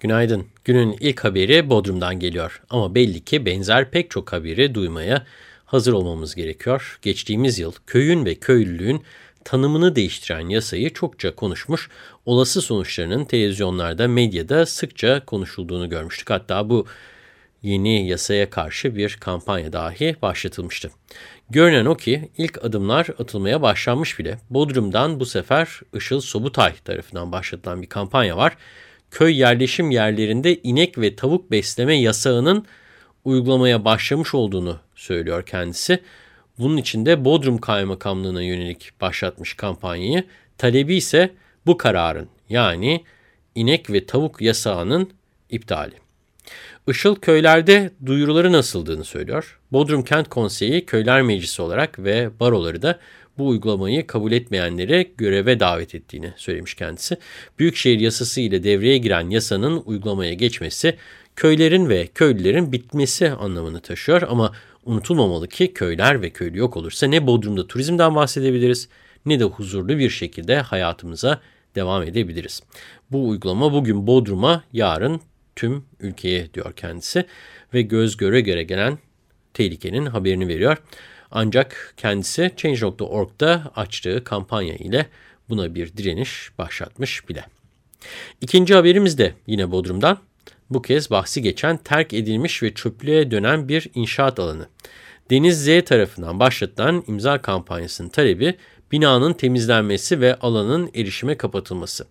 Günaydın. Günün ilk haberi Bodrum'dan geliyor. Ama belli ki benzer pek çok haberi duymaya hazır olmamız gerekiyor. Geçtiğimiz yıl köyün ve köylülüğün tanımını değiştiren yasayı çokça konuşmuş, olası sonuçlarının televizyonlarda, medyada sıkça konuşulduğunu görmüştük. Hatta bu yeni yasaya karşı bir kampanya dahi başlatılmıştı. Görünen o ki ilk adımlar atılmaya başlanmış bile. Bodrum'dan bu sefer Işıl Sobutay tarafından başlatılan bir kampanya var köy yerleşim yerlerinde inek ve tavuk besleme yasağının uygulamaya başlamış olduğunu söylüyor kendisi. Bunun için de Bodrum Kaymakamlığı'na yönelik başlatmış kampanyayı. Talebi ise bu kararın yani inek ve tavuk yasağının iptali. Işıl köylerde duyuruları nasıldığını söylüyor. Bodrum Kent Konseyi Köyler Meclisi olarak ve baroları da bu uygulamayı kabul etmeyenlere göreve davet ettiğini söylemiş kendisi. Büyükşehir yasası ile devreye giren yasanın uygulamaya geçmesi köylerin ve köylülerin bitmesi anlamını taşıyor ama unutulmamalı ki köyler ve köylü yok olursa ne Bodrum'da turizmden bahsedebiliriz ne de huzurlu bir şekilde hayatımıza devam edebiliriz. Bu uygulama bugün Bodrum'a, yarın tüm ülkeye diyor kendisi ve göz göre göre gelen tehlikenin haberini veriyor. Ancak kendisi Change.org'da açtığı kampanya ile buna bir direniş başlatmış bile. İkinci haberimiz de yine Bodrum'dan. Bu kez bahsi geçen terk edilmiş ve çöplüğe dönen bir inşaat alanı. Deniz Z tarafından başlatılan imza kampanyasının talebi binanın temizlenmesi ve alanın erişime kapatılması.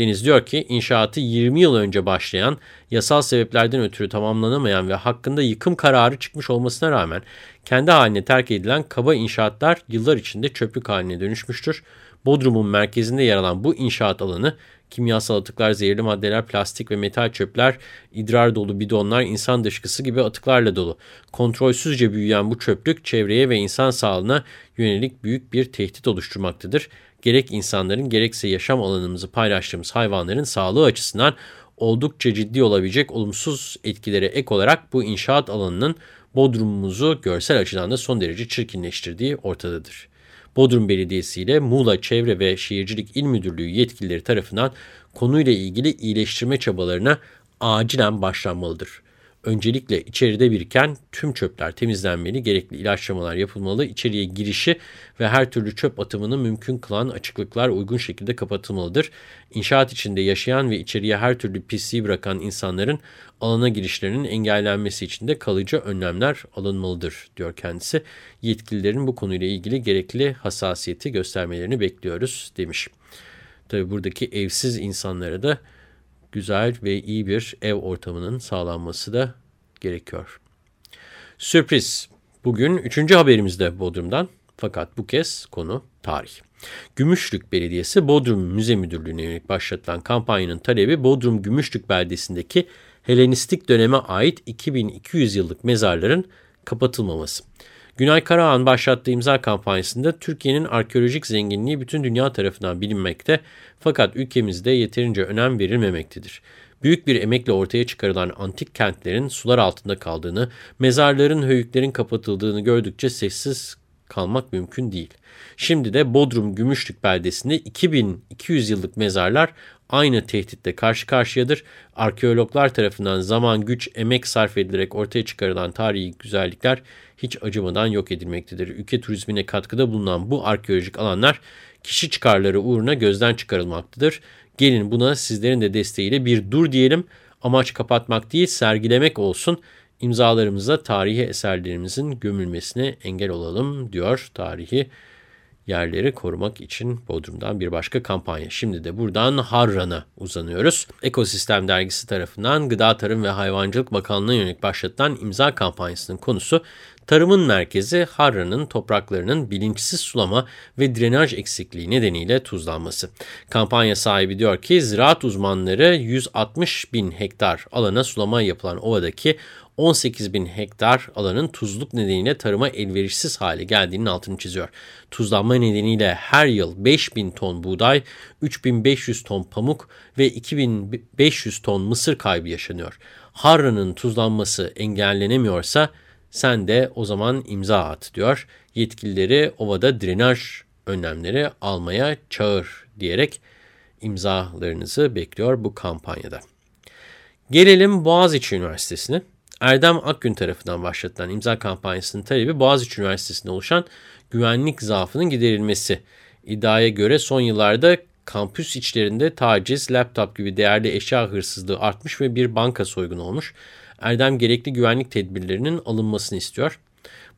Deniz diyor ki inşaatı 20 yıl önce başlayan, yasal sebeplerden ötürü tamamlanamayan ve hakkında yıkım kararı çıkmış olmasına rağmen kendi haline terk edilen kaba inşaatlar yıllar içinde çöplük haline dönüşmüştür. Bodrum'un merkezinde yer alan bu inşaat alanı kimyasal atıklar, zehirli maddeler, plastik ve metal çöpler, idrar dolu bidonlar, insan dışkısı gibi atıklarla dolu. Kontrolsüzce büyüyen bu çöplük çevreye ve insan sağlığına yönelik büyük bir tehdit oluşturmaktadır gerek insanların gerekse yaşam alanımızı paylaştığımız hayvanların sağlığı açısından oldukça ciddi olabilecek olumsuz etkilere ek olarak bu inşaat alanının Bodrum'umuzu görsel açıdan da son derece çirkinleştirdiği ortadadır. Bodrum Belediyesi ile Muğla Çevre ve Şehircilik İl Müdürlüğü yetkilileri tarafından konuyla ilgili iyileştirme çabalarına acilen başlanmalıdır. Öncelikle içeride biriken tüm çöpler temizlenmeli, gerekli ilaçlamalar yapılmalı, içeriye girişi ve her türlü çöp atımını mümkün kılan açıklıklar uygun şekilde kapatılmalıdır. İnşaat içinde yaşayan ve içeriye her türlü pisliği bırakan insanların alana girişlerinin engellenmesi için de kalıcı önlemler alınmalıdır, diyor kendisi. Yetkililerin bu konuyla ilgili gerekli hassasiyeti göstermelerini bekliyoruz, demiş. Tabi buradaki evsiz insanlara da güzel ve iyi bir ev ortamının sağlanması da gerekiyor. Sürpriz. Bugün üçüncü haberimiz de Bodrum'dan. Fakat bu kez konu tarih. Gümüşlük Belediyesi Bodrum Müze Müdürlüğü'ne yönelik başlatılan kampanyanın talebi Bodrum Gümüşlük beldesindeki Helenistik döneme ait 2200 yıllık mezarların kapatılmaması. Günay Karahan başlattığı imza kampanyasında Türkiye'nin arkeolojik zenginliği bütün dünya tarafından bilinmekte fakat ülkemizde yeterince önem verilmemektedir. Büyük bir emekle ortaya çıkarılan antik kentlerin sular altında kaldığını, mezarların, höyüklerin kapatıldığını gördükçe sessiz kalmak mümkün değil. Şimdi de Bodrum Gümüşlük beldesinde 2200 yıllık mezarlar aynı tehditle karşı karşıyadır. Arkeologlar tarafından zaman, güç, emek sarf edilerek ortaya çıkarılan tarihi güzellikler hiç acımadan yok edilmektedir. Ülke turizmine katkıda bulunan bu arkeolojik alanlar kişi çıkarları uğruna gözden çıkarılmaktadır. Gelin buna sizlerin de desteğiyle bir dur diyelim. Amaç kapatmak değil sergilemek olsun. İmzalarımızla tarihi eserlerimizin gömülmesine engel olalım diyor tarihi yerleri korumak için Bodrum'dan bir başka kampanya. Şimdi de buradan Harran'a uzanıyoruz. Ekosistem Dergisi tarafından Gıda Tarım ve Hayvancılık Bakanlığı'na yönelik başlatılan imza kampanyasının konusu Tarımın merkezi Harra'nın topraklarının bilinçsiz sulama ve drenaj eksikliği nedeniyle tuzlanması. Kampanya sahibi diyor ki ziraat uzmanları 160 bin hektar alana sulama yapılan ovadaki 18 bin hektar alanın tuzluk nedeniyle tarıma elverişsiz hale geldiğinin altını çiziyor. Tuzlanma nedeniyle her yıl 5 bin ton buğday, 3500 ton pamuk ve 2500 ton mısır kaybı yaşanıyor. Harra'nın tuzlanması engellenemiyorsa sen de o zaman imza at diyor. Yetkilileri ovada drenaj önlemleri almaya çağır diyerek imzalarınızı bekliyor bu kampanyada. Gelelim Boğaziçi Üniversitesi'ne. Erdem Akgün tarafından başlatılan imza kampanyasının talebi Boğaziçi Üniversitesi'nde oluşan güvenlik zaafının giderilmesi. İddiaya göre son yıllarda kampüs içlerinde taciz, laptop gibi değerli eşya hırsızlığı artmış ve bir banka soygunu olmuş. Erdem gerekli güvenlik tedbirlerinin alınmasını istiyor.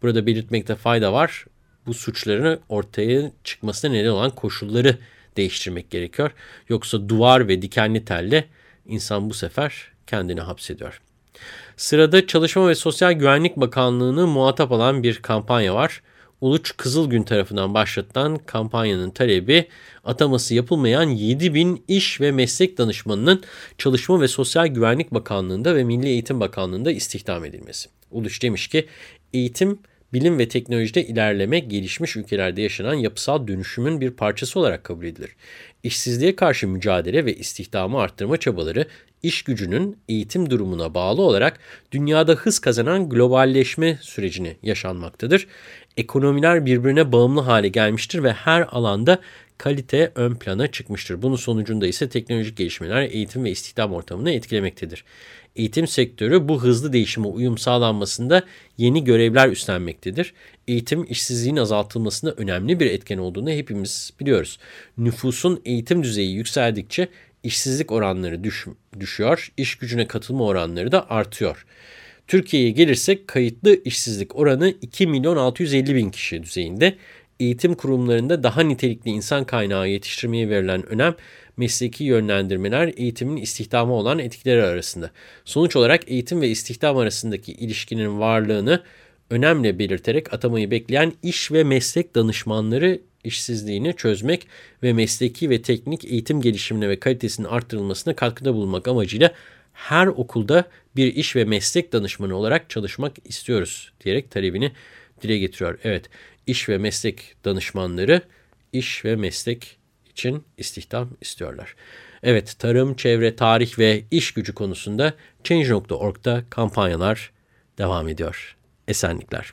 Burada belirtmekte fayda var. Bu suçların ortaya çıkmasına neden olan koşulları değiştirmek gerekiyor. Yoksa duvar ve dikenli telle insan bu sefer kendini hapsediyor. Sırada Çalışma ve Sosyal Güvenlik Bakanlığı'nı muhatap alan bir kampanya var. Uluç Kızılgün tarafından başlatılan kampanyanın talebi ataması yapılmayan 7 bin iş ve meslek danışmanının Çalışma ve Sosyal Güvenlik Bakanlığı'nda ve Milli Eğitim Bakanlığı'nda istihdam edilmesi. Uluç demiş ki eğitim, bilim ve teknolojide ilerleme gelişmiş ülkelerde yaşanan yapısal dönüşümün bir parçası olarak kabul edilir. İşsizliğe karşı mücadele ve istihdamı arttırma çabaları iş gücünün eğitim durumuna bağlı olarak dünyada hız kazanan globalleşme sürecini yaşanmaktadır. Ekonomiler birbirine bağımlı hale gelmiştir ve her alanda kalite ön plana çıkmıştır. Bunun sonucunda ise teknolojik gelişmeler eğitim ve istihdam ortamını etkilemektedir. Eğitim sektörü bu hızlı değişime uyum sağlanmasında yeni görevler üstlenmektedir. Eğitim işsizliğin azaltılmasında önemli bir etken olduğunu hepimiz biliyoruz. Nüfusun eğitim düzeyi yükseldikçe işsizlik oranları düş, düşüyor, iş gücüne katılma oranları da artıyor. Türkiye'ye gelirsek kayıtlı işsizlik oranı 2 milyon 650 bin kişi düzeyinde. Eğitim kurumlarında daha nitelikli insan kaynağı yetiştirmeye verilen önem mesleki yönlendirmeler eğitimin istihdama olan etkileri arasında. Sonuç olarak eğitim ve istihdam arasındaki ilişkinin varlığını önemli belirterek atamayı bekleyen iş ve meslek danışmanları işsizliğini çözmek ve mesleki ve teknik eğitim gelişimine ve kalitesinin arttırılmasına katkıda bulunmak amacıyla her okulda bir iş ve meslek danışmanı olarak çalışmak istiyoruz diyerek talebini dile getiriyor. Evet, iş ve meslek danışmanları iş ve meslek için istihdam istiyorlar. Evet, tarım, çevre, tarih ve iş gücü konusunda Change.org'da kampanyalar devam ediyor. Esenlikler.